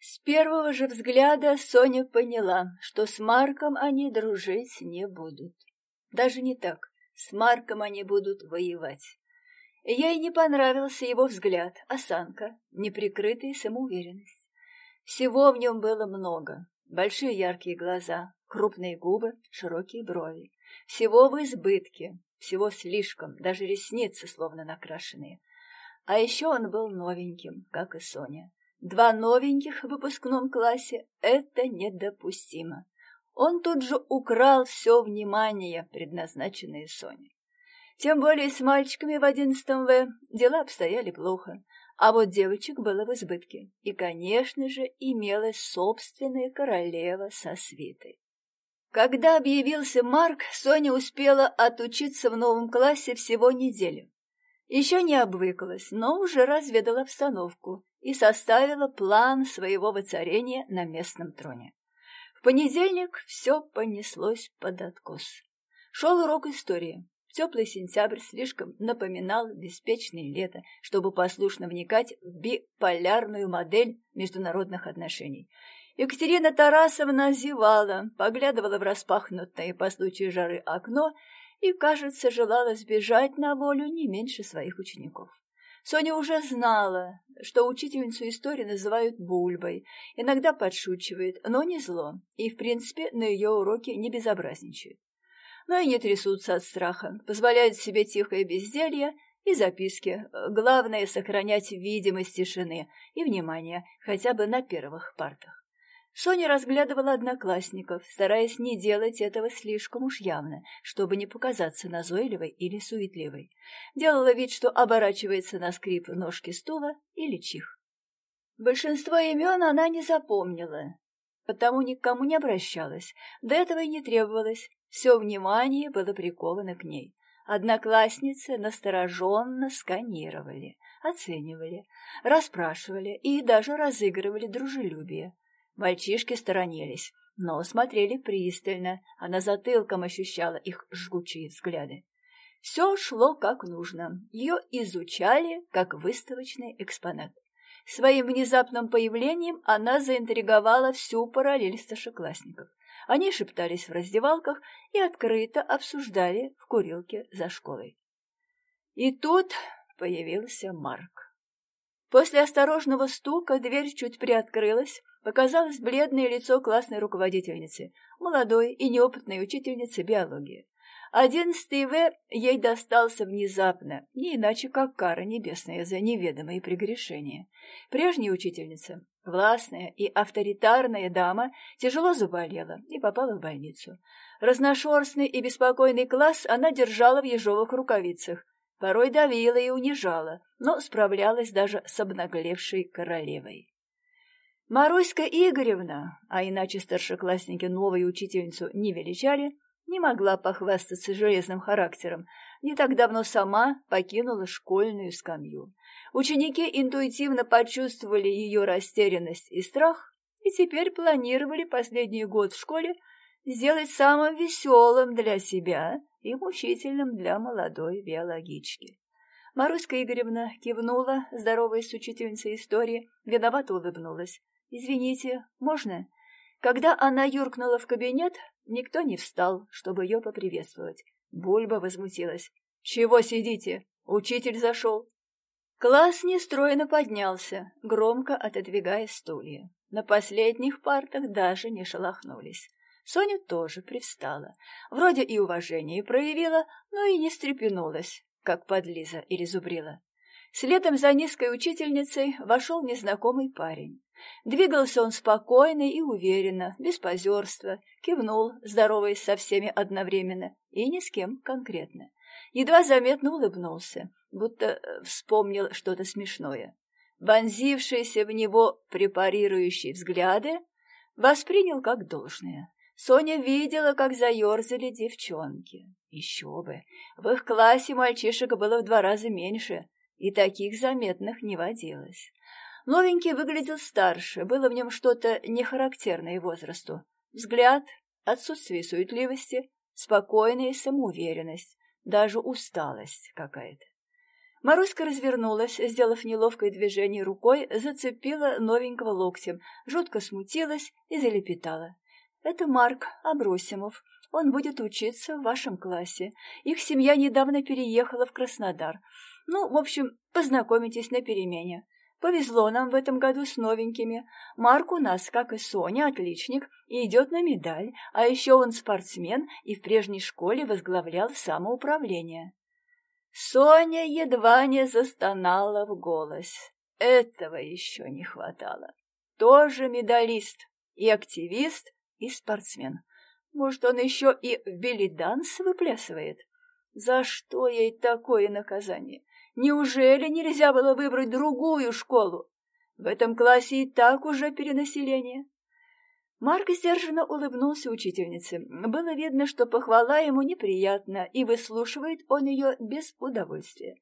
С первого же взгляда Соня поняла, что с Марком они дружить не будут. Даже не так, с Марком они будут воевать. Ей не понравился его взгляд, осанка, неприкрытая самоуверенность. Всего в нем было много. Большие яркие глаза, крупные губы, широкие брови. Всего в избытке, всего слишком, даже ресницы словно накрашенные. А еще он был новеньким, как и Соня. Два новеньких в выпускном классе — это недопустимо. Он тут же украл все внимание, предназначенное Соне. Тем более с мальчиками в одиннадцатом В дела обстояли плохо, а вот девочек было в избытке. И, конечно же, имелась собственная королева со свитой. Когда объявился Марк, Соня успела отучиться в новом классе всего неделю. Еще не обвыкалась, но уже разведала обстановку и составила план своего воцарения на местном троне. В понедельник все понеслось под откос. Шел урок истории. Теплый сентябрь слишком напоминал беспечное лето, чтобы послушно вникать в биполярную модель международных отношений. Екатерина Тарасовна зевала, поглядывала в распахнутое по случаю жары окно и, кажется, желала сбежать на волю не меньше своих учеников. Соня уже знала, что учительницу истории называют Бульбой, иногда подшучивает, но не зло, и, в принципе, на ее уроке не безобразничают. Но и не трясутся от страха, позволяют себе тихое безделье и записки. Главное — сохранять видимость тишины и внимания хотя бы на первых партах. Соня разглядывала одноклассников, стараясь не делать этого слишком уж явно, чтобы не показаться назойливой или суетливой. Делала вид, что оборачивается на скрип ножки стула или чих. Большинство имен она не запомнила, потому никому не обращалась, до этого и не требовалось, все внимание было приковано к ней. Одноклассницы настороженно сканировали, оценивали, расспрашивали и даже разыгрывали дружелюбие. Мальчишки сторонились, но смотрели пристально, а на затылком ощущала их жгучие взгляды. Все шло как нужно. Ее изучали как выставочный экспонат. Своим внезапным появлением она заинтриговала всю параллель старшеклассников. Они шептались в раздевалках и открыто обсуждали в курилке за школой. И тут появился Марк. После осторожного стука дверь чуть приоткрылась, показалось бледное лицо классной руководительницы, молодой и неопытной учительницы биологии. Одиннадцатый В ей достался внезапно, не иначе как кара небесная за неведомые прегрешения. Прежняя учительница, властная и авторитарная дама, тяжело заболела и попала в больницу. Разношерстный и беспокойный класс она держала в ежовых рукавицах, порой давила и унижала, но справлялась даже с обнаглевшей королевой. Маруська Игоревна, а иначе старшеклассники новую учительницу не величали, не могла похвастаться железным характером, не так давно сама покинула школьную скамью. Ученики интуитивно почувствовали ее растерянность и страх и теперь планировали последний год в школе сделать самым веселым для себя и мучительным для молодой биологички. Маруська Игоревна кивнула, здороваясь с учительницей истории, виновато улыбнулась. «Извините, можно?» Когда она юркнула в кабинет, никто не встал, чтобы ее поприветствовать. Бульба возмутилась. «Чего сидите? Учитель зашел». Класс нестройно поднялся, громко отодвигая стулья. На последних партах даже не шелохнулись. Соня тоже привстала. Вроде и уважение проявила, но и не стрепенулась, как подлиза или зубрила. Следом за низкой учительницей вошел незнакомый парень. Двигался он спокойно и уверенно, без позерства, кивнул, здороваясь со всеми одновременно, и ни с кем конкретно. Едва заметно улыбнулся, будто э, вспомнил что-то смешное. Вонзившиеся в него препарирующие взгляды воспринял как должное. Соня видела, как заерзали девчонки. Еще бы, в их классе мальчишек было в два раза меньше, и таких заметных не водилось. Новенький выглядел старше, было в нем что-то нехарактерное возрасту. Взгляд, отсутствие суетливости, спокойная самоуверенность, даже усталость какая-то. Маруська развернулась, сделав неловкое движение рукой, зацепила новенького локтем, жутко смутилась и залепетала. «Это Марк Абросимов. Он будет учиться в вашем классе. Их семья недавно переехала в Краснодар. Ну, в общем, познакомитесь на перемене. Повезло нам в этом году с новенькими. Марк у нас, как и Соня, отличник и идет на медаль, а еще он спортсмен и в прежней школе возглавлял самоуправление. Соня едва не застонала в голос. Этого еще не хватало. Тоже медалист, и активист, и спортсмен. Может, он еще и в белиданс выплясывает? За что ей такое наказание? Неужели нельзя было выбрать другую школу? В этом классе и так уже перенаселение. Марк сдержанно улыбнулся учительнице. Было видно, что похвала ему неприятна, и выслушивает он ее без удовольствия.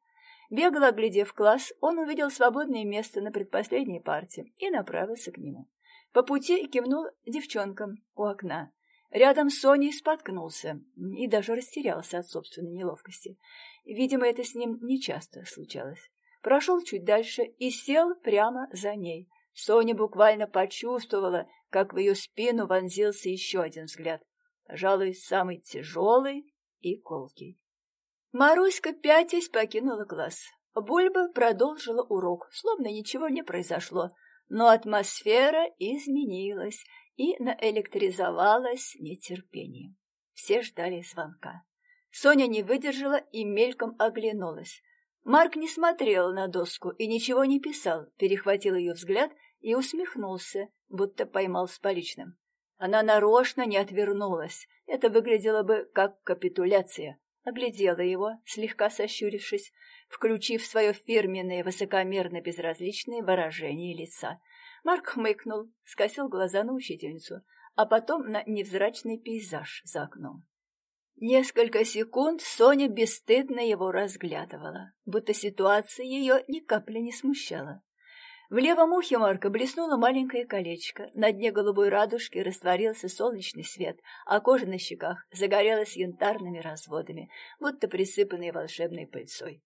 Бегло оглядев класс, он увидел свободное место на предпоследней парте и направился к нему. По пути кивнул девчонкам у окна. Рядом с Соней споткнулся и даже растерялся от собственной неловкости. Видимо, это с ним нечасто случалось. Прошел чуть дальше и сел прямо за ней. Соня буквально почувствовала, как в ее спину вонзился еще один взгляд, пожалуй, самый тяжелый и колкий. Маруська, пятясь, покинула класс. Бульба продолжила урок, словно ничего не произошло, но атмосфера изменилась и наэлектризовалась нетерпением. Все ждали звонка. Соня не выдержала и мельком оглянулась. Марк не смотрел на доску и ничего не писал, перехватил ее взгляд и усмехнулся, будто поймал с поличным. Она нарочно не отвернулась. Это выглядело бы как капитуляция. Оглядела его, слегка сощурившись, включив свое фирменное высокомерно-безразличное выражение лица. Марк хмыкнул, скосил глаза на учительницу, а потом на невзрачный пейзаж за окном. Несколько секунд Соня бесстыдно его разглядывала, будто ситуация ее ни капли не смущала. В левом ухе Марка блеснуло маленькое колечко, на дне голубой радужки растворился солнечный свет, а кожа на щеках загорелась янтарными разводами, будто присыпанной волшебной пыльцой.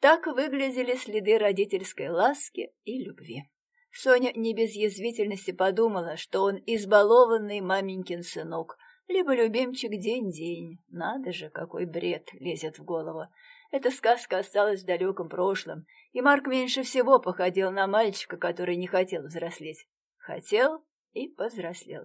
Так выглядели следы родительской ласки и любви. Соня не без язвительности подумала, что он избалованный маменькин сынок, либо любимчик день-день. Надо же, какой бред лезет в голову. Эта сказка осталась в далеком прошлом, и Марк меньше всего походил на мальчика, который не хотел взрослеть. Хотел и повзрослел.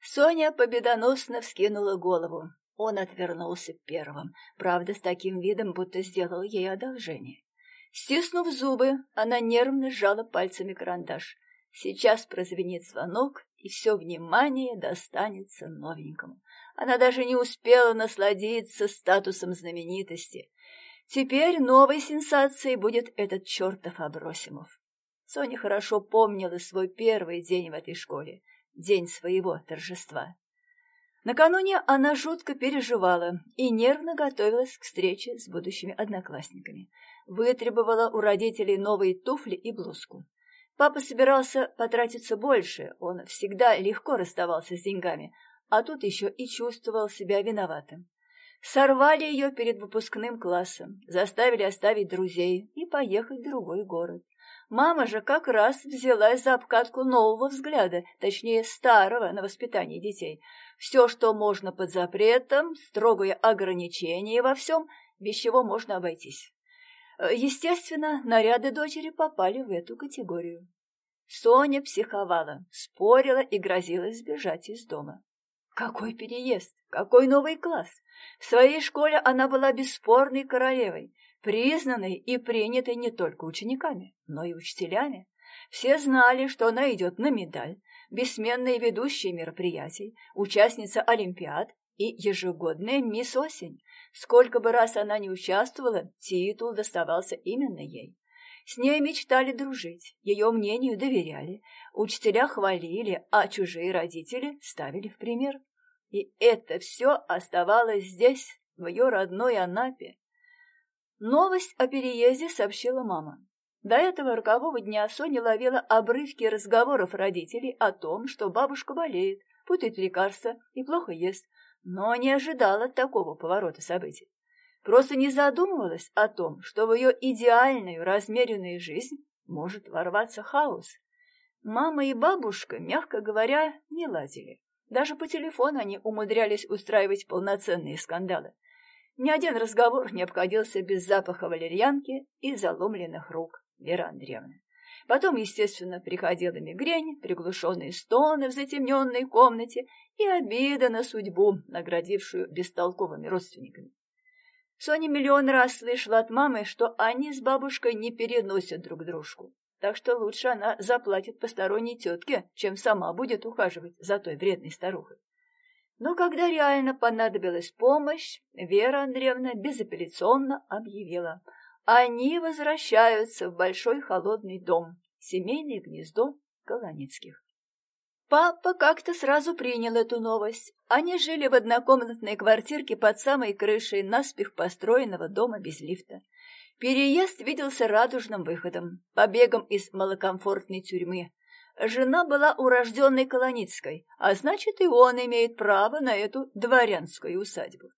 Соня победоносно вскинула голову. Он отвернулся первым, правда, с таким видом, будто сделал ей одолжение. Стиснув зубы, она нервно сжала пальцами карандаш. Сейчас прозвенит звонок, и все внимание достанется новенькому. Она даже не успела насладиться статусом знаменитости. Теперь новой сенсацией будет этот чертов Абросимов. Соня хорошо помнила свой первый день в этой школе, день своего торжества. Накануне она жутко переживала и нервно готовилась к встрече с будущими одноклассниками. Вытребовала у родителей новые туфли и блузку. Папа собирался потратиться больше, он всегда легко расставался с деньгами, а тут еще и чувствовал себя виноватым. Сорвали ее перед выпускным классом, заставили оставить друзей и поехать в другой город. Мама же как раз взялась за обкатку нового взгляда, точнее старого, на воспитание детей. Все, что можно под запретом, строгое ограничение во всем, без чего можно обойтись. Естественно, наряды дочери попали в эту категорию. Соня психовала, спорила и грозилась сбежать из дома. Какой переезд? Какой новый класс? В своей школе она была бесспорной королевой, признанной и принятой не только учениками, но и учителями. Все знали, что она идет на медаль, бессменная ведущая мероприятий, участница Олимпиад и ежегодная мисс Осень. Сколько бы раз она ни участвовала, титул доставался именно ей. С ней мечтали дружить, ее мнению доверяли, учителя хвалили, а чужие родители ставили в пример. И это все оставалось здесь, в ее родной Анапе. Новость о переезде сообщила мама. До этого рокового дня Соня ловила обрывки разговоров родителей о том, что бабушка болеет, путает лекарства и плохо ест, но не ожидала такого поворота событий. просто не задумывалась о том, что в ее идеальную размеренную жизнь может ворваться хаос. Мама и бабушка, мягко говоря, не ладили. Даже по телефону они умудрялись устраивать полноценные скандалы. Ни один разговор не обходился без запаха валерьянки и заломленных рук Веры Андреевны. Потом, естественно, приходила мигрень, приглушенные стоны в затемненной комнате и обида на судьбу, наградившую бестолковыми родственниками. Соня миллион раз слышала от мамы, что они с бабушкой не переносят друг дружку, так что лучше она заплатит посторонней тетке, чем сама будет ухаживать за той вредной старухой. Но когда реально понадобилась помощь, Вера Андреевна безапелляционно объявила – они возвращаются в большой холодный дом, семейное гнездо Колоницких. Папа как-то сразу принял эту новость. Они жили в однокомнатной квартирке под самой крышей наспех построенного дома без лифта. Переезд виделся радужным выходом, побегом из малокомфортной тюрьмы. Жена была урожденной Колоницкой, а значит и он имеет право на эту дворянскую усадьбу.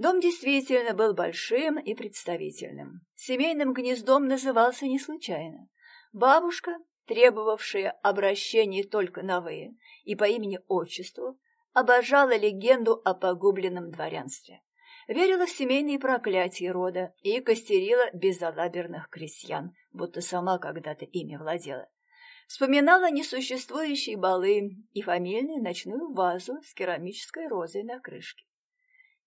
Дом действительно был большим и представительным. Семейным гнездом назывался не случайно. Бабушка, требовавшая обращений только на «вы» и по имени-отчеству, обожала легенду о погубленном дворянстве. Верила в семейные проклятия рода и костерила безалаберных крестьян, будто сама когда-то ими владела. Вспоминала несуществующие балы и фамильную ночную вазу с керамической розой на крышке.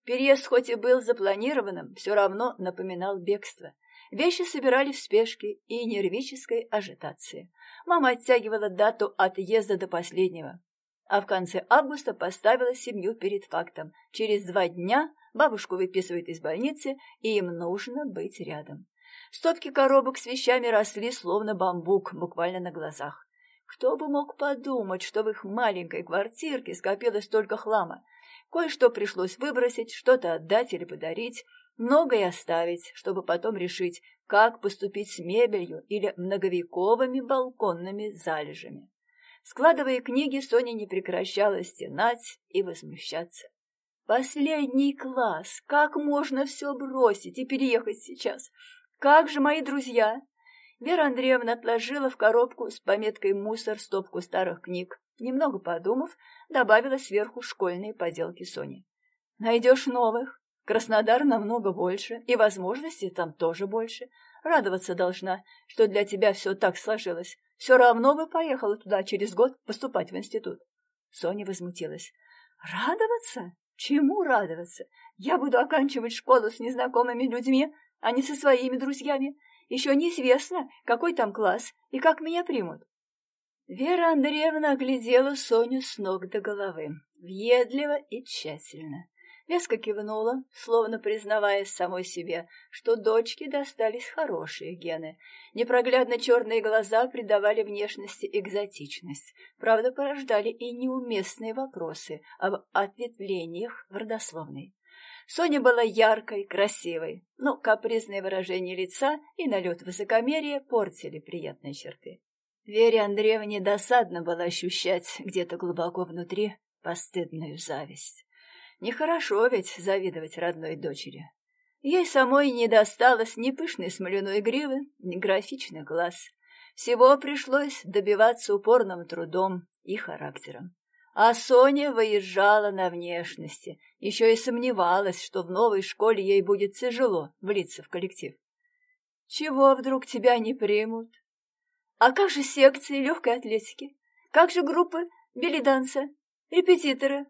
Переезд хоть и был запланированным, все равно напоминал бегство. Вещи собирали в спешке и нервической ажитации. Мама оттягивала дату отъезда до последнего. А в конце августа поставила семью перед фактом. Через два дня бабушку выписывают из больницы, и им нужно быть рядом. Стопки коробок с вещами росли, словно бамбук, буквально на глазах. Кто бы мог подумать, что в их маленькой квартирке скопилось столько хлама. Кое-что пришлось выбросить, что-то отдать или подарить, многое оставить, чтобы потом решить, как поступить с мебелью или многовековыми балконными залежами. Складывая книги, Соня не прекращала стенать и возмущаться. «Последний класс! Как можно все бросить и переехать сейчас? Как же мои друзья?» Вера Андреевна отложила в коробку с пометкой «Мусор» стопку старых книг. Немного подумав, добавила сверху школьные поделки Сони. «Найдешь новых. Краснодар намного больше, и возможностей там тоже больше. Радоваться должна, что для тебя все так сложилось. Все равно бы поехала туда через год поступать в институт». Соня возмутилась. «Радоваться? Чему радоваться? Я буду оканчивать школу с незнакомыми людьми, а не со своими друзьями. Еще неизвестно, какой там класс и как меня примут. Вера Андреевна оглядела Соню с ног до головы, въедливо и тщательно. Веска кивнула, словно признавая самой себе, что дочке достались хорошие гены. Непроглядно черные глаза придавали внешности экзотичность, правда, порождали и неуместные вопросы об ответвлениях в родословной. Соня была яркой, красивой, но капризное выражение лица и налет высокомерия портили приятные черты. Вере Андреевне досадно было ощущать где-то глубоко внутри постыдную зависть. Нехорошо ведь завидовать родной дочери. Ей самой не досталось ни пышной смоляной гривы, ни графичных глаз. Всего пришлось добиваться упорным трудом и характером. А Соня выезжала на внешности, еще и сомневалась, что в новой школе ей будет тяжело влиться в коллектив. «Чего вдруг тебя не примут?» «А как же секции легкой атлетики? Как же группы белиданса, репетиторы?»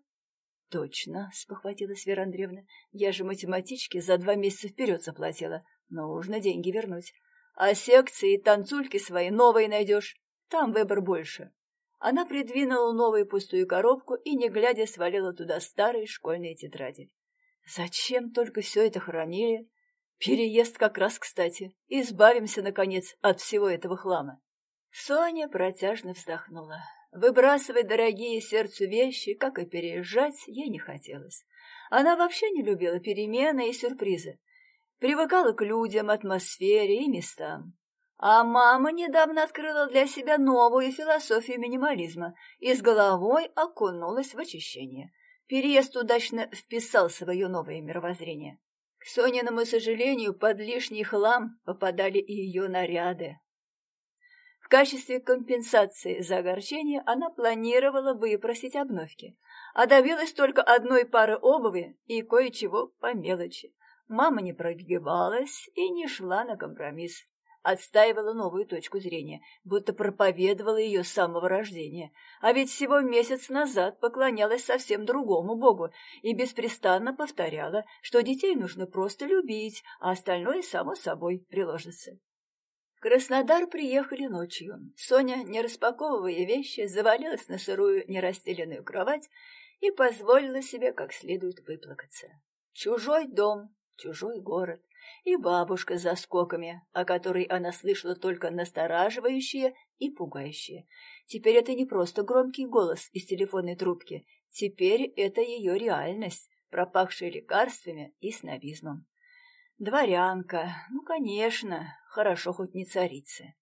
«Точно», — спохватилась Вера Андреевна, «я же математичке за два месяца вперед заплатила. Нужно деньги вернуть. А секции и танцульки свои новые найдешь. Там выбор больше». Она придвинула новую пустую коробку и, не глядя, свалила туда старые школьные тетради. Зачем только все это хранили? Переезд как раз кстати. Избавимся, наконец, от всего этого хлама. Соня протяжно вздохнула. Выбрасывать дорогие сердцу вещи, как и переезжать, ей не хотелось. Она вообще не любила перемены и сюрпризы. Привыкала к людям, атмосфере и местам. А мама недавно открыла для себя новую философию минимализма и с головой окунулась в очищение. Переезд удачно вписался в ее новое мировоззрение. К Сониному сожалению, под лишний хлам попадали и ее наряды. В качестве компенсации за огорчение она планировала выпросить обновки, а добилась только одной пары обуви и кое-чего по мелочи. Мама не прогибалась и не шла на компромисс отстаивала новую точку зрения, будто проповедовала ее с самого рождения. А ведь всего месяц назад поклонялась совсем другому богу и беспрестанно повторяла, что детей нужно просто любить, а остальное само собой приложится. Краснодар приехали ночью. Соня, не распаковывая вещи, завалилась на сырую нерастеленную кровать и позволила себе как следует выплакаться. Чужой дом, чужой город, и бабушка за скоками, о которой она слышала только настораживающие и пугающие. Теперь это не просто громкий голос из телефонной трубки, теперь это ее реальность, пропахшая лекарствами и снобизмом. Дворянка, ну, конечно, хорошо хоть не царица.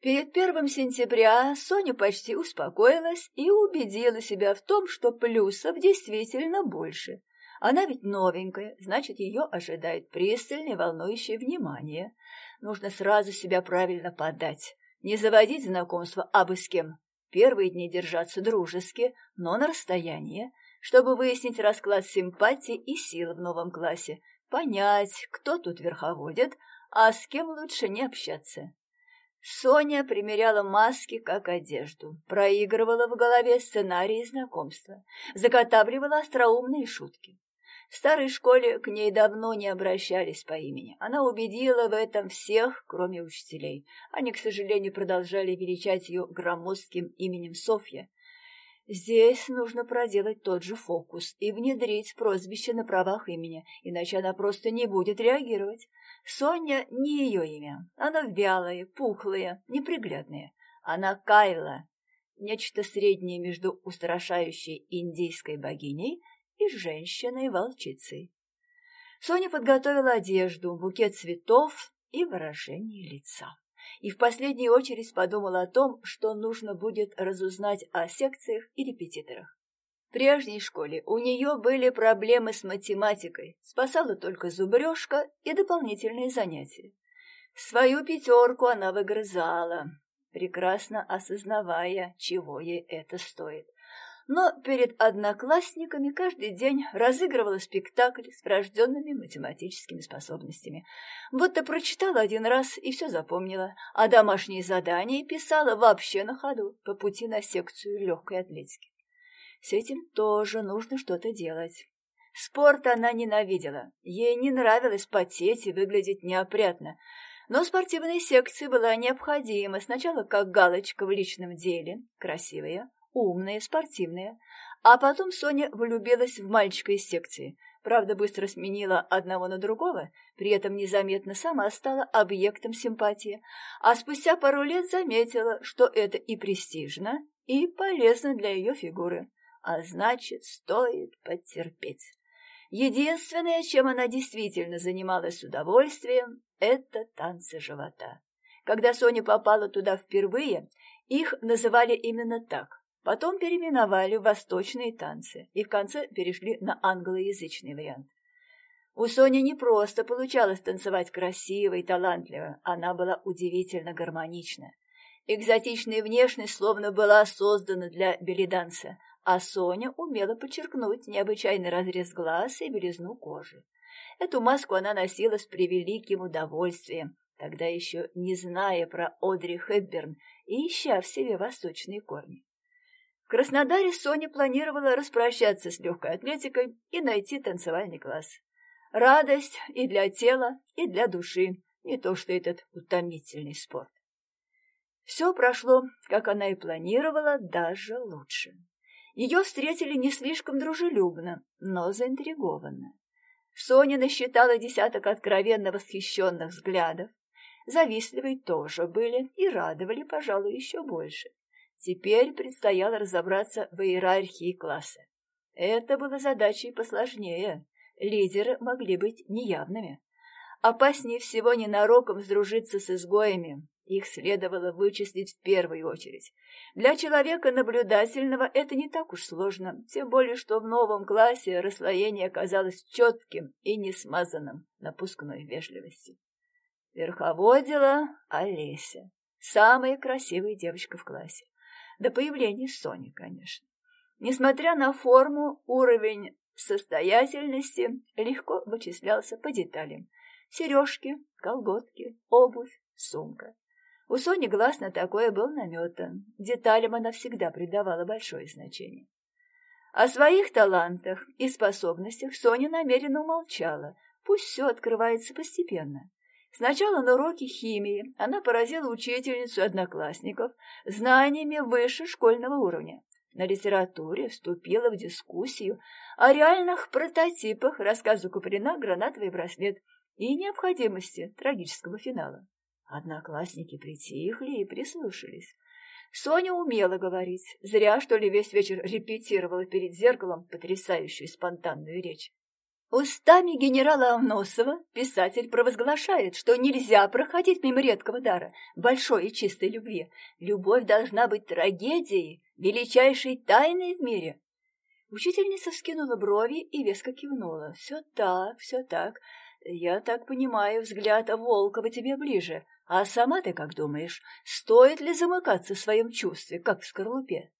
Перед первым сентября Соня почти успокоилась и убедила себя в том, что плюсов действительно больше. Она ведь новенькая, значит, ее ожидает пристальное, волнующее внимание. Нужно сразу себя правильно подать, не заводить знакомства абы с кем. Первые дни держаться дружески, но на расстоянии, чтобы выяснить расклад симпатии и сил в новом классе, понять, кто тут верховодит, а с кем лучше не общаться. Соня примеряла маски как одежду, проигрывала в голове сценарии знакомства, заготавливала остроумные шутки. В старой школе к ней давно не обращались по имени. Она убедила в этом всех, кроме учителей. Они, к сожалению, продолжали величать ее громоздким именем Софья. Здесь нужно проделать тот же фокус и внедрить прозвище на правах имени, иначе она просто не будет реагировать. Соня не ее имя. Она вялая, пухлая, неприглядная. Она Кайла, нечто среднее между устрашающей индийской богиней и женщиной-волчицей. Соня подготовила одежду, букет цветов и выражение лица. И в последнюю очередь подумала о том, что нужно будет разузнать о секциях и репетиторах. В прежней школе у нее были проблемы с математикой, спасала только зубрежка и дополнительные занятия. Свою пятерку она выгрызала, прекрасно осознавая, чего ей это стоит но перед одноклассниками каждый день разыгрывала спектакль с врожденными математическими способностями. Будто прочитала один раз и все запомнила, а домашние задания писала вообще на ходу, по пути на секцию легкой атлетики. С этим тоже нужно что-то делать. Спорт она ненавидела, ей не нравилось потеть и выглядеть неопрятно, но спортивная секция была необходима сначала как галочка в личном деле, красивая, умная, спортивная. А потом Соня влюбилась в мальчика из секции. Правда, быстро сменила одного на другого, при этом незаметно сама стала объектом симпатии, а спустя пару лет заметила, что это и престижно, и полезно для ее фигуры, а значит, стоит потерпеть. Единственное, чем она действительно занималась с удовольствием, это танцы живота. Когда Соня попала туда впервые, их называли именно так Потом переименовали в восточные танцы и в конце перешли на англоязычный вариант. У Сони не просто получалось танцевать красиво и талантливо, она была удивительно гармонична. Экзотичная внешность словно была создана для белиданса, а Соня умела подчеркнуть необычайный разрез глаз и белизну кожи. Эту маску она носила с превеликим удовольствием, тогда еще не зная про Одри Хепберн и ища в себе восточные корни. Краснодаре Соня планировала распрощаться с легкой атлетикой и найти танцевальный класс. Радость и для тела, и для души, не то что этот утомительный спорт. Все прошло, как она и планировала, даже лучше. Ее встретили не слишком дружелюбно, но заинтригованно. Соня насчитала десяток откровенно восхищенных взглядов. Завистливые тоже были и радовали, пожалуй, еще больше. Теперь предстояло разобраться в иерархии класса. Это было задачей посложнее. Лидеры могли быть неявными. Опаснее всего ненароком сдружиться с изгоями. Их следовало вычислить в первую очередь. Для человека наблюдательного это не так уж сложно, тем более что в новом классе расслоение оказалось четким и не смазанным напускной вежливости. Верховодила Олеся, самая красивая девочка в классе. До появления Сони, конечно. Несмотря на форму, уровень состоятельности легко вычислялся по деталям. Сережки, колготки, обувь, сумка. У Сони глаз на такое был наметан. Деталям она всегда придавала большое значение. О своих талантах и способностях Соня намеренно умолчала. Пусть все открывается постепенно. Сначала на уроке химии она поразила учительницу одноклассников знаниями выше школьного уровня. На литературе вступила в дискуссию о реальных прототипах рассказа Куприна «Гранатовый браслет» и необходимости трагического финала. Одноклассники притихли и прислушались. Соня умела говорить, зря, что ли, весь вечер репетировала перед зеркалом потрясающую спонтанную речь. Устами генерала Авносова писатель провозглашает, что нельзя проходить мимо редкого дара, большой и чистой любви. Любовь должна быть трагедией, величайшей тайной в мире. Учительница вскинула брови и веско кивнула. «Все так, все так. Я так понимаю, взгляд Волкова тебе ближе. А сама ты как думаешь, стоит ли замыкаться в своем чувстве, как в скорлупе?»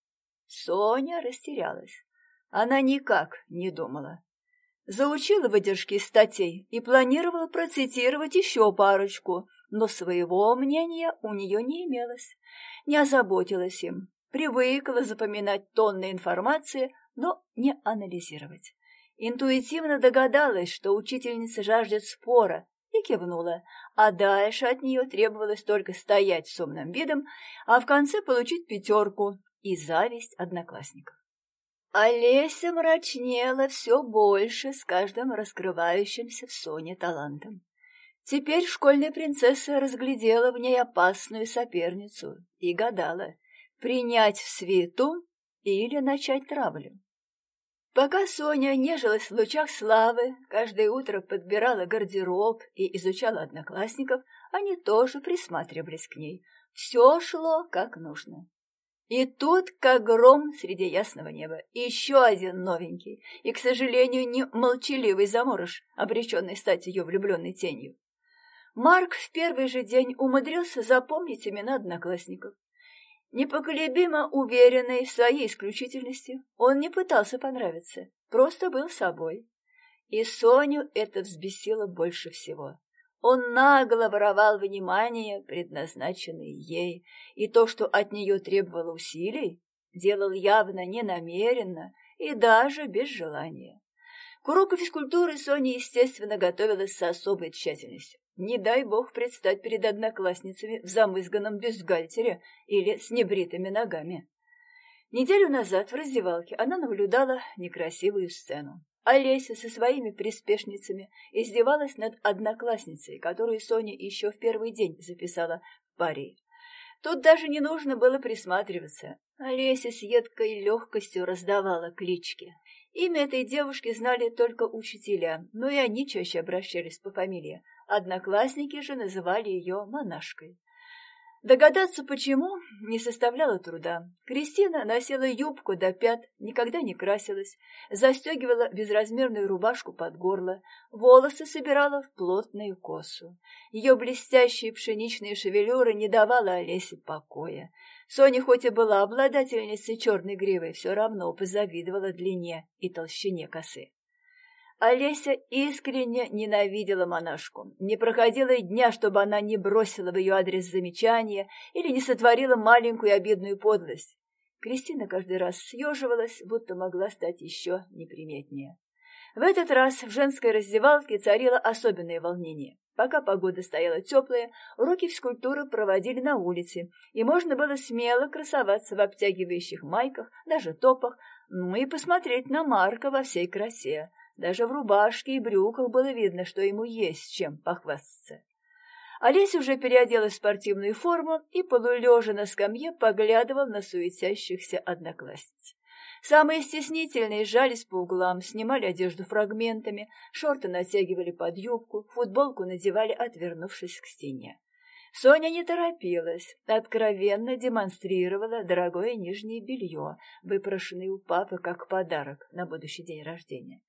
Соня растерялась. Она никак не думала. Заучила выдержки статей и планировала процитировать еще парочку, но своего мнения у нее не имелось. Не озаботилась им, привыкла запоминать тонны информации, но не анализировать. Интуитивно догадалась, что учительница жаждет спора, и кивнула, а дальше от нее требовалось только стоять с умным видом, а в конце получить пятерку и зависть одноклассников. Олеся мрачнела все больше с каждым раскрывающимся в Соне талантом. Теперь школьная принцесса разглядела в ней опасную соперницу и гадала, принять в свету или начать травлю. Пока Соня нежилась в лучах славы, каждое утро подбирала гардероб и изучала одноклассников, они тоже присматривались к ней. Все шло как нужно. И тут, как гром среди ясного неба, еще один новенький, и, к сожалению, не молчаливый заморож, обреченный стать ее влюбленной тенью. Марк в первый же день умудрился запомнить имена одноклассников. Непоколебимо уверенный в своей исключительности, он не пытался понравиться, просто был собой. И Соню это взбесило больше всего. Он нагло воровал внимание, предназначенное ей, и то, что от нее требовало усилий, делал явно ненамеренно и даже без желания. К уроку физкультуры Соня, естественно, готовилась с особой тщательностью. Не дай бог предстать перед одноклассницами в замызганном бюстгальтере или с небритыми ногами. Неделю назад в раздевалке она наблюдала некрасивую сцену. Олеся со своими приспешницами издевалась над одноклассницей, которую Соня еще в первый день записала в паре. Тут даже не нужно было присматриваться. Олеся с едкой легкостью раздавала клички. Имя этой девушки знали только учителя, но и они чаще обращались по фамилии. Одноклассники же называли ее монашкой. Догадаться, почему, не составляло труда. Кристина носила юбку до пят, никогда не красилась, застегивала безразмерную рубашку под горло, волосы собирала в плотную косу. Ее блестящие пшеничные шевелюры не давала Олесе покоя. Соня хоть и была обладательницей черной гривы, все равно позавидовала длине и толщине косы. Олеся искренне ненавидела монашку. Не проходило и дня, чтобы она не бросила в ее адрес замечания или не сотворила маленькую обидную подлость. Кристина каждый раз съеживалась, будто могла стать еще неприметнее. В этот раз в женской раздевалке царило особенное волнение. Пока погода стояла теплая, уроки физкультуры проводили на улице, и можно было смело красоваться в обтягивающих майках, даже топах, ну и посмотреть на Марка во всей красе. Даже в рубашке и брюках было видно, что ему есть чем похвастаться. Олеся уже переоделась в спортивную форму и, полулежа на скамье, поглядывал на суетящихся одноклассниц. Самые стеснительные сжались по углам, снимали одежду фрагментами, шорты натягивали под юбку, футболку надевали, отвернувшись к стене. Соня не торопилась, откровенно демонстрировала дорогое нижнее белье, выпрошенное у папы как подарок на будущий день рождения.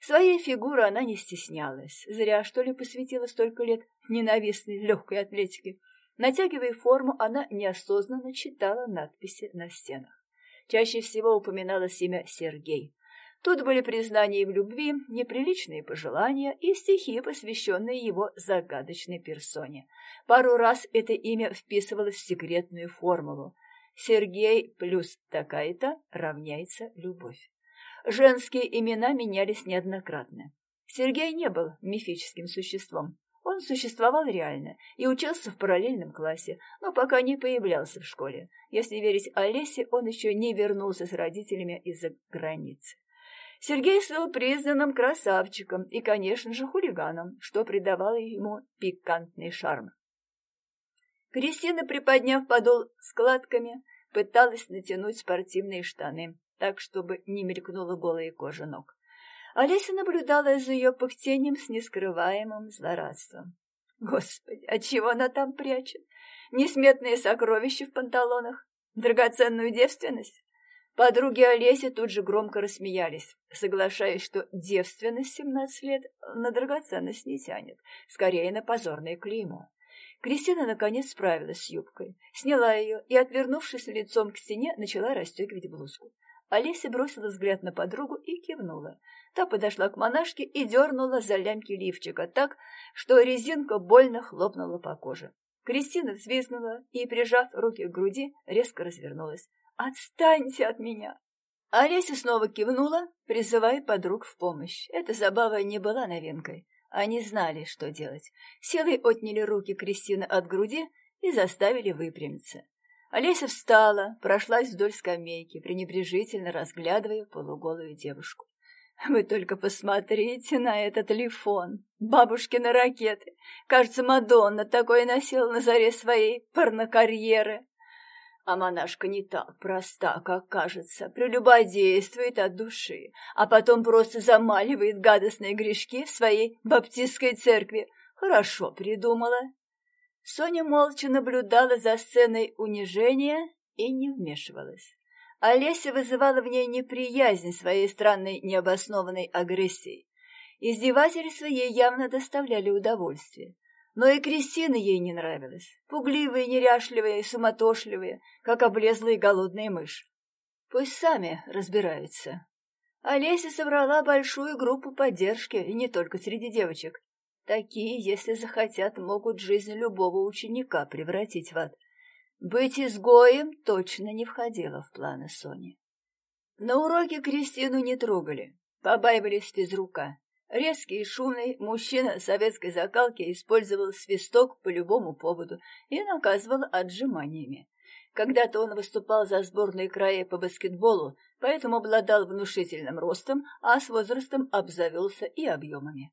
Своей фигуры она не стеснялась. Зря, что ли, посвятила столько лет ненавистной легкой атлетике. Натягивая форму, она неосознанно читала надписи на стенах. Чаще всего упоминалось имя Сергей. Тут были признания в любви, неприличные пожелания и стихи, посвященные его загадочной персоне. Пару раз это имя вписывалось в секретную формулу. Сергей плюс такая-то равняется любовь. Женские имена менялись неоднократно. Сергей не был мифическим существом. Он существовал реально и учился в параллельном классе, но пока не появлялся в школе. Если верить Олесе, он еще не вернулся с родителями из-за границы. Сергей стал признанным красавчиком и, конечно же, хулиганом, что придавало ему пикантный шарм. Кристина, приподняв подол складками, пыталась натянуть спортивные штаны, так, чтобы не мелькнула голая кожа ног. Олеся наблюдала за ее пыхтением с нескрываемым злорадством. Господи, от чего она там прячет? Несметные сокровища в панталонах? Драгоценную девственность? Подруги Олеси тут же громко рассмеялись, соглашаясь, что девственность 17 лет на драгоценность не тянет, скорее на позорное клеймо. Кристина наконец справилась с юбкой, сняла ее и, отвернувшись лицом к стене, начала расстегивать блузку. Олеся бросила взгляд на подругу и кивнула. Та подошла к монашке и дернула за лямки лифчика так, что резинка больно хлопнула по коже. Кристина взвизгнула и, прижав руки к груди, резко развернулась. «Отстаньте от меня!» Олеся снова кивнула, призывая подруг в помощь. Эта забава не была новинкой. Они знали, что делать. Силой отняли руки Кристины от груди и заставили выпрямиться. Олеся встала, прошлась вдоль скамейки, пренебрежительно разглядывая полуголую девушку. «Вы только посмотрите на этот телефон, бабушкины ракеты. Кажется, Мадонна такое носила на заре своей порнокарьеры. А монашка не так проста, как кажется, прелюбодействует от души, а потом просто замаливает гадостные грешки в своей баптистской церкви. Хорошо придумала. Соня молча наблюдала за сценой унижения и не вмешивалась. Олеся вызывала в ней неприязнь своей странной необоснованной агрессией. Издевательства ей явно доставляли удовольствие. Но и Кристина ей не нравилась. Пугливая, неряшливая и суматошливая, как облезлая и голодная мышь. Пусть сами разбираются. Олеся собрала большую группу поддержки, и не только среди девочек. Такие, если захотят, могут жизнь любого ученика превратить в ад. Быть изгоем точно не входило в планы Сони. На уроке Кристину не трогали, побаивались физрука. Резкий и шумный мужчина советской закалки использовал свисток по любому поводу и наказывал отжиманиями. Когда-то он выступал за сборные края по баскетболу, поэтому обладал внушительным ростом, а с возрастом обзавелся и объемами.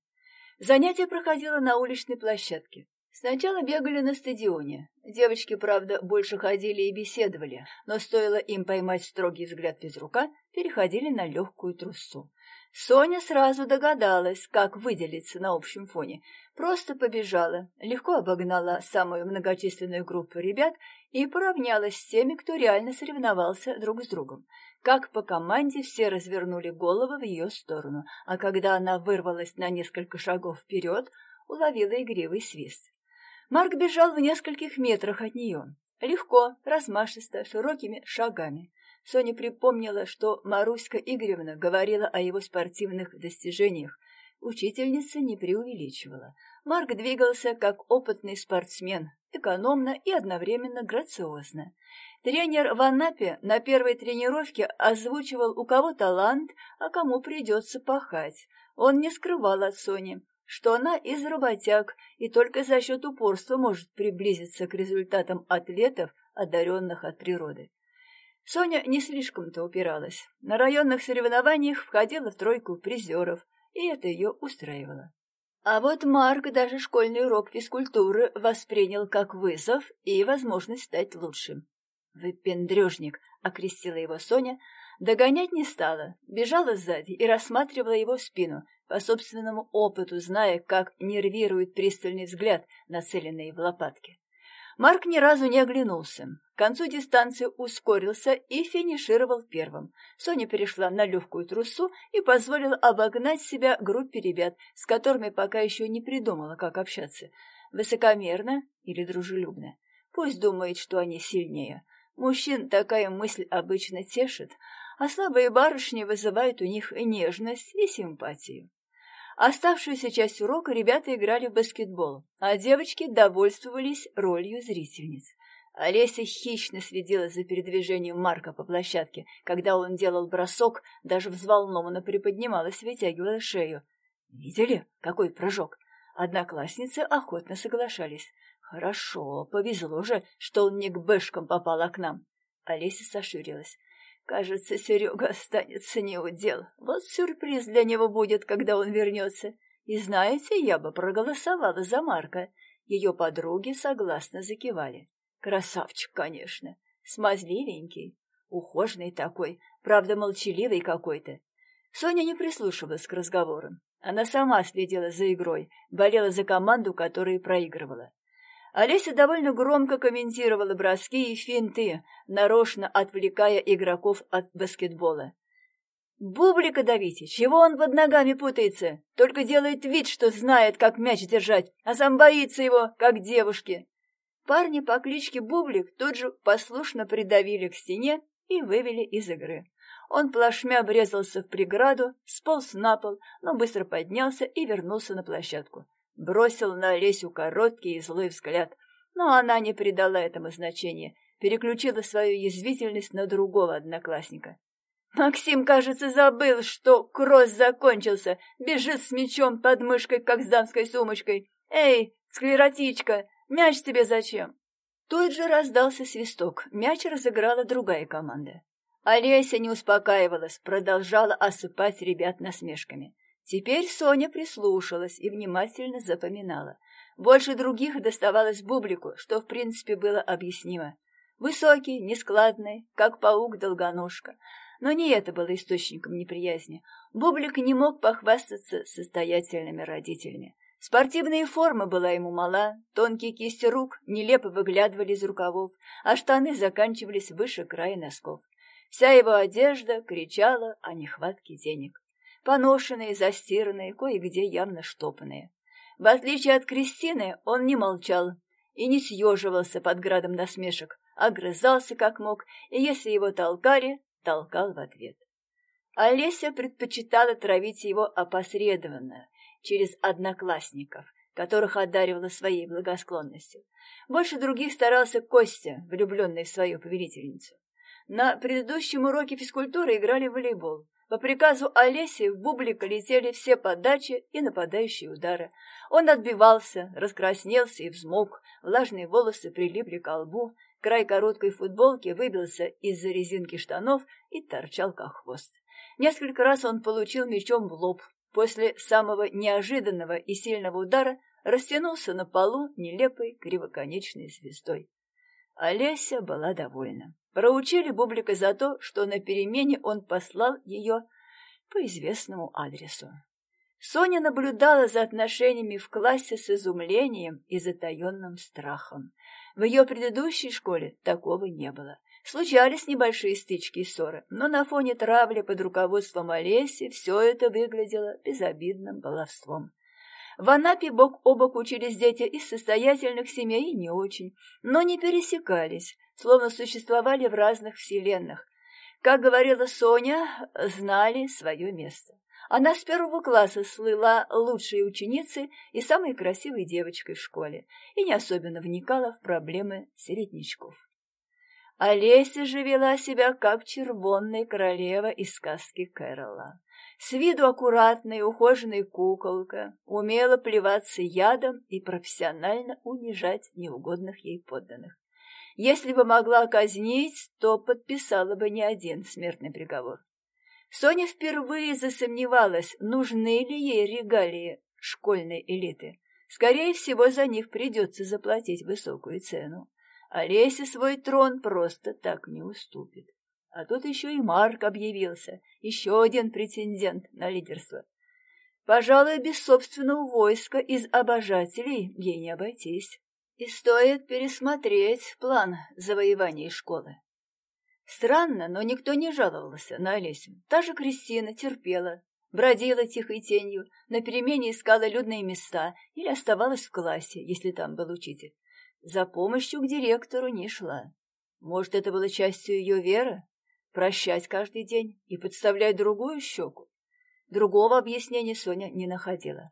Занятие проходило на уличной площадке. Сначала бегали на стадионе. Девочки, правда, больше ходили и беседовали, но стоило им поймать строгий взгляд физрука, переходили на легкую трусу. Соня сразу догадалась, как выделиться на общем фоне. Просто побежала, легко обогнала самую многочисленную группу ребят и поравнялась с теми, кто реально соревновался друг с другом. Как по команде все развернули головы в ее сторону, а когда она вырвалась на несколько шагов вперед, уловила игривый свист. Марк бежал в нескольких метрах от нее. Легко, размашисто, широкими шагами. Соня припомнила, что Маруська Игоревна говорила о его спортивных достижениях. Учительница не преувеличивала. Марк двигался как опытный спортсмен, экономно и одновременно грациозно. Тренер в Анапе на первой тренировке озвучивал, у кого талант, а кому придется пахать. Он не скрывал от Сони, что она из работяг и только за счет упорства может приблизиться к результатам атлетов, одаренных от природы. Соня не слишком-то упиралась. На районных соревнованиях входила в тройку призеров, и это ее устраивало. А вот Марк даже школьный урок физкультуры воспринял как вызов и возможность стать лучшим. «Выпендрежник», — окрестила его Соня, догонять не стала, бежала сзади и рассматривала его спину, по собственному опыту зная, как нервирует пристальный взгляд, нацеленный в лопатки. Марк ни разу не оглянулся. К концу дистанции ускорился и финишировал первым. Соня перешла на легкую трусу и позволила обогнать себя группе ребят, с которыми пока еще не придумала, как общаться. Высокомерно или дружелюбно. Пусть думает, что они сильнее. Мужчин такая мысль обычно тешит, а слабые барышни вызывают у них нежность и симпатию. Оставшуюся часть урока ребята играли в баскетбол, а девочки довольствовались ролью зрительниц. Олеся хищно следила за передвижением Марка по площадке. Когда он делал бросок, даже взволнованно приподнималась, вытягивая шею. Видели, какой прыжок? Одноклассницы охотно соглашались. Хорошо, повезло же, что он не к бэшкам попал, а к нам. Олеся сошурилась. Кажется, Серега останется не у дел. Вот сюрприз для него будет, когда он вернется. И знаете, я бы проголосовала за Марка. Ее подруги согласно закивали. Красавчик, конечно. Смазливенький, ухоженный такой, правда, молчаливый какой-то. Соня не прислушивалась к разговорам. Она сама следила за игрой, болела за команду, которая проигрывала. Олеся довольно громко комментировала броски и финты, нарочно отвлекая игроков от баскетбола. «Бублика давите! Чего он под ногами путается? Только делает вид, что знает, как мяч держать, а сам боится его, как девушки!» Парни по кличке Бублик тут же послушно придавили к стене и вывели из игры. Он плашмя обрезался в преграду, сполз на пол, но быстро поднялся и вернулся на площадку бросил на Олесю короткий и злой взгляд, но она не придала этому значения, переключила свою язвительность на другого одноклассника. Максим, кажется, забыл, что кросс закончился, бежит с мечом под мышкой, как с дамской сумочкой. «Эй, склеротичка, мяч тебе зачем?» Тут же раздался свисток, мяч разыграла другая команда. Олеся не успокаивалась, продолжала осыпать ребят насмешками. Теперь Соня прислушалась и внимательно запоминала. Больше других доставалось Бублику, что в принципе было объяснимо. Высокий, нескладный, как паук-долгоножка. Но не это было источником неприязни. Бублик не мог похвастаться состоятельными родителями. Спортивная форма была ему мала, тонкие кисти рук нелепо выглядывали из рукавов, а штаны заканчивались выше края носков. Вся его одежда кричала о нехватке денег поношенные, застиранные, кое-где явно штопанные. В отличие от Кристины, он не молчал и не съеживался под градом насмешек, огрызался как мог, и если его толкали, толкал в ответ. Олеся предпочитала травить его опосредованно, через одноклассников, которых одаривала своей благосклонностью. Больше других старался Костя, влюбленный в свою повелительницу. На предыдущем уроке физкультуры играли в волейбол. По приказу Олеси в бублика летели все подачи и нападающие удары. Он отбивался, раскраснелся и взмок, влажные волосы прилипли к лбу, край короткой футболки выбился из-за резинки штанов и торчал как хвост. Несколько раз он получил мечом в лоб. После самого неожиданного и сильного удара растянулся на полу нелепой кривоконечной звездой. Олеся была довольна. Проучили Бублика за то, что на перемене он послал ее по известному адресу. Соня наблюдала за отношениями в классе с изумлением и затаенным страхом. В ее предыдущей школе такого не было. Случались небольшие стычки и ссоры, но на фоне травли под руководством Олеси все это выглядело безобидным баловством. В Анапе бок о бок учились дети из состоятельных семей и не очень, но не пересекались, словно существовали в разных вселенных. Как говорила Соня, знали свое место. Она с первого класса слыла лучшей ученицей и самой красивой девочкой в школе и не особенно вникала в проблемы середнячков. Олеся же вела себя как червонная королева из сказки Кэрола. С виду аккуратная ухоженная куколка, умела плеваться ядом и профессионально унижать неугодных ей подданных. Если бы могла казнить, то подписала бы не один смертный приговор. Соня впервые засомневалась, нужны ли ей регалии школьной элиты. Скорее всего, за них придется заплатить высокую цену. Олеся свой трон просто так не уступит. А тут еще и Марк объявился, еще один претендент на лидерство. Пожалуй, без собственного войска из обожателей ей не обойтись. И стоит пересмотреть план завоевания школы. Странно, но никто не жаловался на Олесю. Та же Кристина терпела, бродила тихой тенью, на перемене искала людные места или оставалась в классе, если там был учитель. За помощью к директору не шла. Может, это было частью ее веры? Прощать каждый день и подставлять другую щеку? Другого объяснения Соня не находила.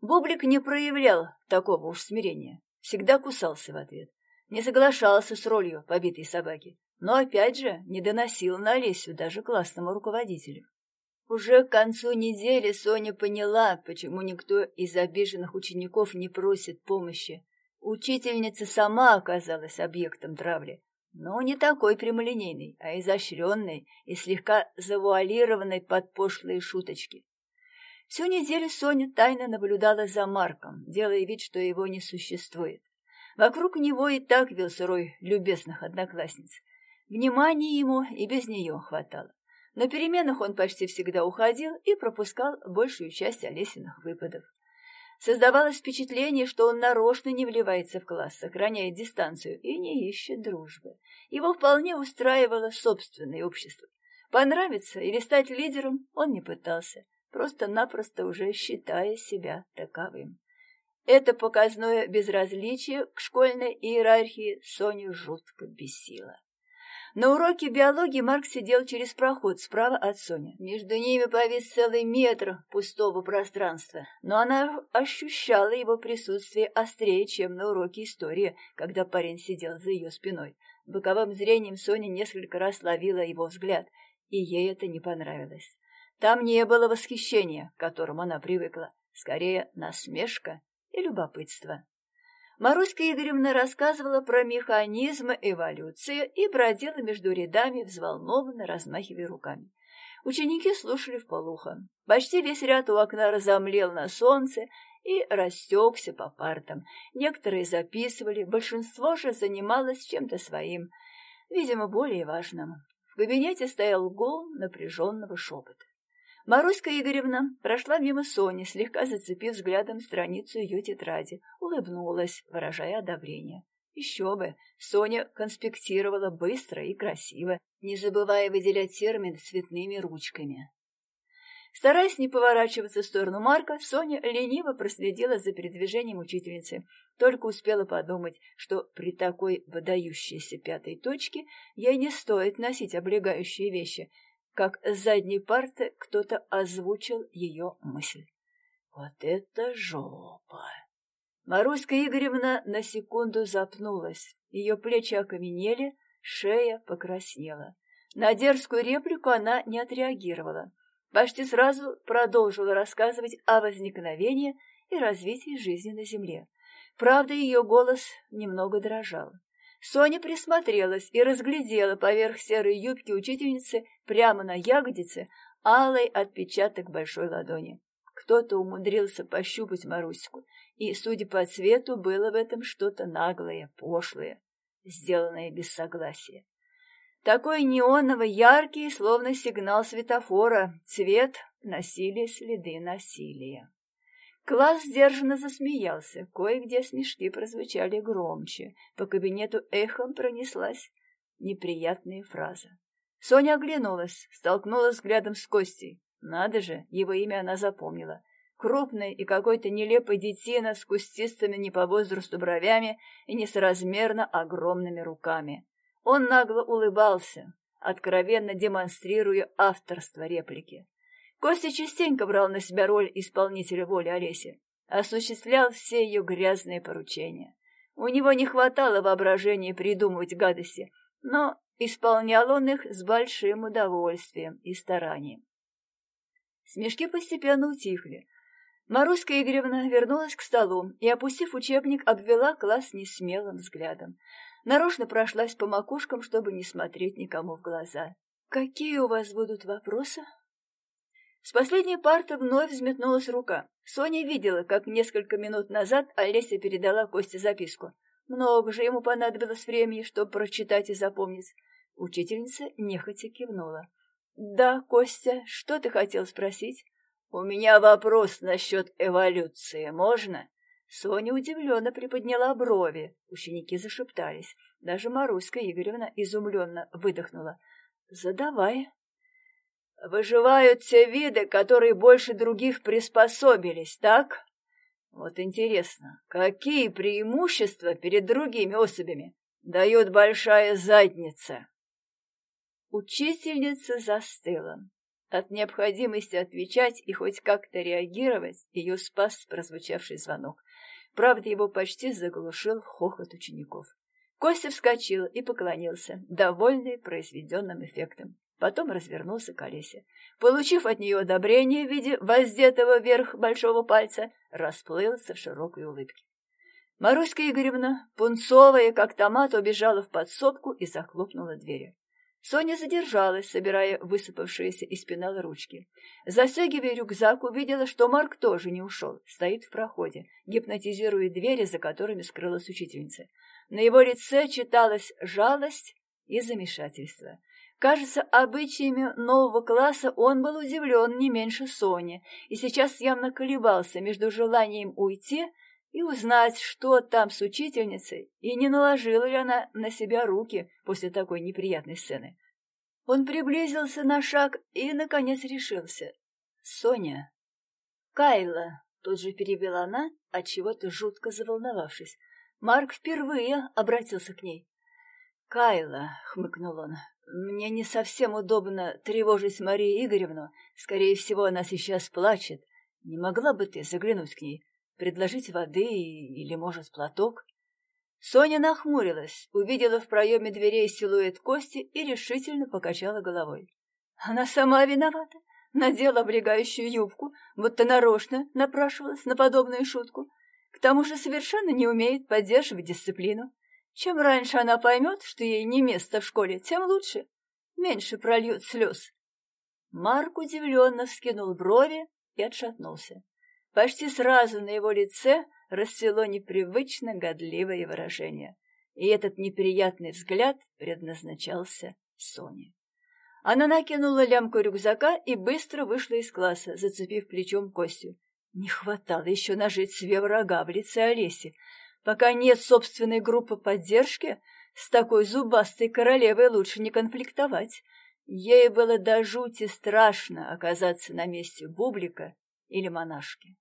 Бублик не проявлял такого уж смирения. Всегда кусался в ответ. Не соглашался с ролью побитой собаки. Но опять же не доносил на Олесю даже классному руководителю. Уже к концу недели Соня поняла, почему никто из обиженных учеников не просит помощи. Учительница сама оказалась объектом травли, но не такой прямолинейной, а изощренной и слегка завуалированной под пошлые шуточки. Всю неделю Соня тайно наблюдала за Марком, делая вид, что его не существует. Вокруг него и так вился рой любезных одноклассниц. Внимания ему и без нее хватало. На переменах он почти всегда уходил и пропускал большую часть Олесиных выпадов. Создавалось впечатление, что он нарочно не вливается в класс, сохраняет дистанцию и не ищет дружбы. Его вполне устраивало собственное общество. Понравиться или стать лидером он не пытался просто-напросто уже считая себя таковым. Это показное безразличие к школьной иерархии Соню жутко бесило. На уроке биологии Марк сидел через проход справа от Сони. Между ними повис целый метр пустого пространства, но она ощущала его присутствие острее, чем на уроке истории, когда парень сидел за ее спиной. Боковым зрением Соня несколько раз ловила его взгляд, и ей это не понравилось. Там не было восхищения, к которому она привыкла, скорее насмешка и любопытство. Маруська Игоревна рассказывала про механизмы эволюции и бродила между рядами, взволнованно размахивая руками. Ученики слушали вполуха. Почти весь ряд у окна разомлел на солнце и растекся по партам. Некоторые записывали, большинство же занималось чем-то своим, видимо, более важным. В кабинете стоял гул напряженного шепота. Маруська Игоревна прошла мимо Сони, слегка зацепив взглядом страницу ее тетради, улыбнулась, выражая одобрение. Еще бы, Соня конспектировала быстро и красиво, не забывая выделять термин цветными ручками. Стараясь не поворачиваться в сторону Марка, Соня лениво проследила за передвижением учительницы. Только успела подумать, что при такой выдающейся пятой точке ей не стоит носить облегающие вещи — как с задней парты кто-то озвучил ее мысль. «Вот это жопа!» Маруська Игоревна на секунду запнулась. Ее плечи окаменели, шея покраснела. На дерзкую реплику она не отреагировала. Почти сразу продолжила рассказывать о возникновении и развитии жизни на Земле. Правда, ее голос немного дрожал. Соня присмотрелась и разглядела поверх серой юбки учительницы прямо на ягодице алый отпечаток большой ладони. Кто-то умудрился пощупать Маруську, и, судя по цвету, было в этом что-то наглое, пошлое, сделанное без согласия. Такой неоново-яркий, словно сигнал светофора, цвет носили следы насилия. Класс сдержанно засмеялся, кое-где смешки прозвучали громче, по кабинету эхом пронеслась неприятная фраза. Соня оглянулась, столкнулась взглядом с Костей. Надо же, его имя она запомнила. Крупный и какой-то нелепый детина с кустистыми не по возрасту бровями и несоразмерно огромными руками. Он нагло улыбался, откровенно демонстрируя авторство реплики. Костя частенько брал на себя роль исполнителя воли Олеси, осуществлял все ее грязные поручения. У него не хватало воображения придумывать гадости, но исполнял он их с большим удовольствием и старанием. Смешки постепенно утихли. Маруська Игоревна вернулась к столу и, опустив учебник, обвела класс несмелым взглядом. Нарочно прошлась по макушкам, чтобы не смотреть никому в глаза. «Какие у вас будут вопросы?» С последней парты вновь взметнулась рука. Соня видела, как несколько минут назад Олеся передала Косте записку. Много же ему понадобилось времени, чтобы прочитать и запомнить. Учительница нехотя кивнула. «Да, Костя, что ты хотел спросить?» «У меня вопрос насчет эволюции, можно?» Соня удивленно приподняла брови. Ученики зашептались. Даже Маруська Игоревна изумленно выдохнула. «Задавай». «Выживают те виды, которые больше других приспособились, так?» «Вот интересно, какие преимущества перед другими особями дает большая задница?» Учительница застыла. От необходимости отвечать и хоть как-то реагировать ее спас прозвучавший звонок. Правда, его почти заглушил хохот учеников. Костя вскочил и поклонился, довольный произведенным эффектом. Потом развернулся к Олесе. Получив от нее одобрение в виде воздетого вверх большого пальца, расплылся в широкой улыбке. Маруська Игоревна, пунцовая, как томат, убежала в подсобку и захлопнула двери. Соня задержалась, собирая высыпавшиеся из пенала ручки. Застегивая рюкзак, увидела, что Марк тоже не ушел, стоит в проходе, гипнотизируя двери, за которыми скрылась учительница. На его лице читалась жалость и замешательство. Кажется, обычаями нового класса он был удивлен не меньше Сони, и сейчас явно колебался между желанием уйти и узнать, что там с учительницей, и не наложила ли она на себя руки после такой неприятной сцены. Он приблизился на шаг и, наконец, решился. «Соня!» «Кайла!» — тут же перебила она, отчего-то жутко заволновавшись. Марк впервые обратился к ней. «Кайла!» — хмыкнул он. «Мне не совсем удобно тревожить Марию Игоревну. Скорее всего, она сейчас плачет. Не могла бы ты заглянуть к ней?» Предложить воды или, может, платок? Соня нахмурилась, увидела в проеме дверей силуэт Кости и решительно покачала головой. Она сама виновата, надела облегающую юбку, будто нарочно напрашивалась на подобную шутку. К тому же совершенно не умеет поддерживать дисциплину. Чем раньше она поймет, что ей не место в школе, тем лучше. Меньше прольют слез. Марк удивленно вскинул брови и отшатнулся. Почти сразу на его лице расцвело непривычно годливое выражение, и этот неприятный взгляд предназначался Соне. Она накинула лямку рюкзака и быстро вышла из класса, зацепив плечом Костю. Не хватало еще нажить себе врага в лице Олеси. Пока нет собственной группы поддержки, с такой зубастой королевой лучше не конфликтовать. Ей было до жути страшно оказаться на месте Бублика или монашки.